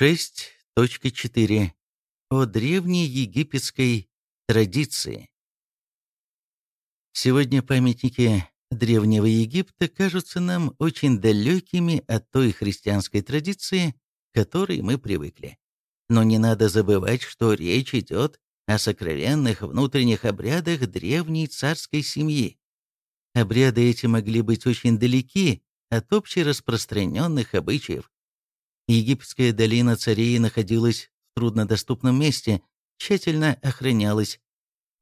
6.4. О древней египетской традиции. Сегодня памятники Древнего Египта кажутся нам очень далекими от той христианской традиции, к которой мы привыкли. Но не надо забывать, что речь идет о сокровенных внутренних обрядах древней царской семьи. Обряды эти могли быть очень далеки от общераспространенных обычаев, Египетская долина царей находилась в труднодоступном месте, тщательно охранялась.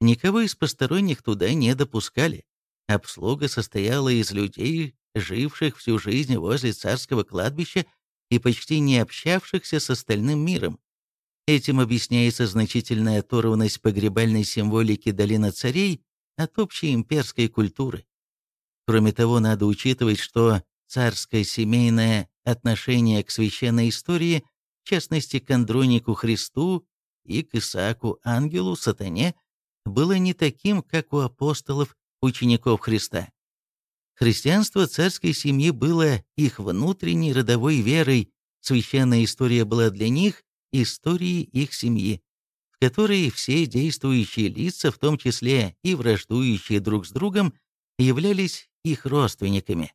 Никого из посторонних туда не допускали. Обслуга состояла из людей, живших всю жизнь возле царского кладбища и почти не общавшихся с остальным миром. Этим объясняется значительная оторванность погребальной символики долины царей от общей имперской культуры. Кроме того, надо учитывать, что царское семейное отношение к священной истории, в частности к Андронику Христу и к Исааку Ангелу Сатане, было не таким, как у апостолов, учеников Христа. Христианство царской семьи было их внутренней родовой верой, священная история была для них историей их семьи, в которой все действующие лица, в том числе и враждующие друг с другом, являлись их родственниками.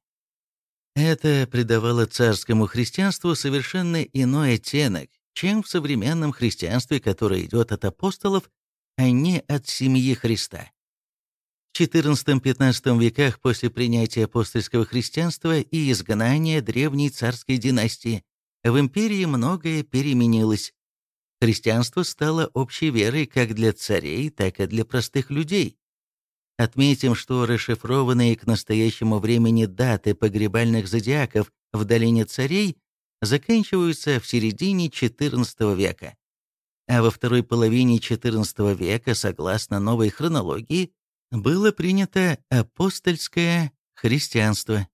Это придавало царскому христианству совершенно иной оттенок, чем в современном христианстве, которое идет от апостолов, а не от семьи Христа. В XIV-XV веках после принятия апостольского христианства и изгнания древней царской династии в империи многое переменилось. Христианство стало общей верой как для царей, так и для простых людей. Отметим, что расшифрованные к настоящему времени даты погребальных зодиаков в Долине Царей заканчиваются в середине XIV века. А во второй половине XIV века, согласно новой хронологии, было принято апостольское христианство.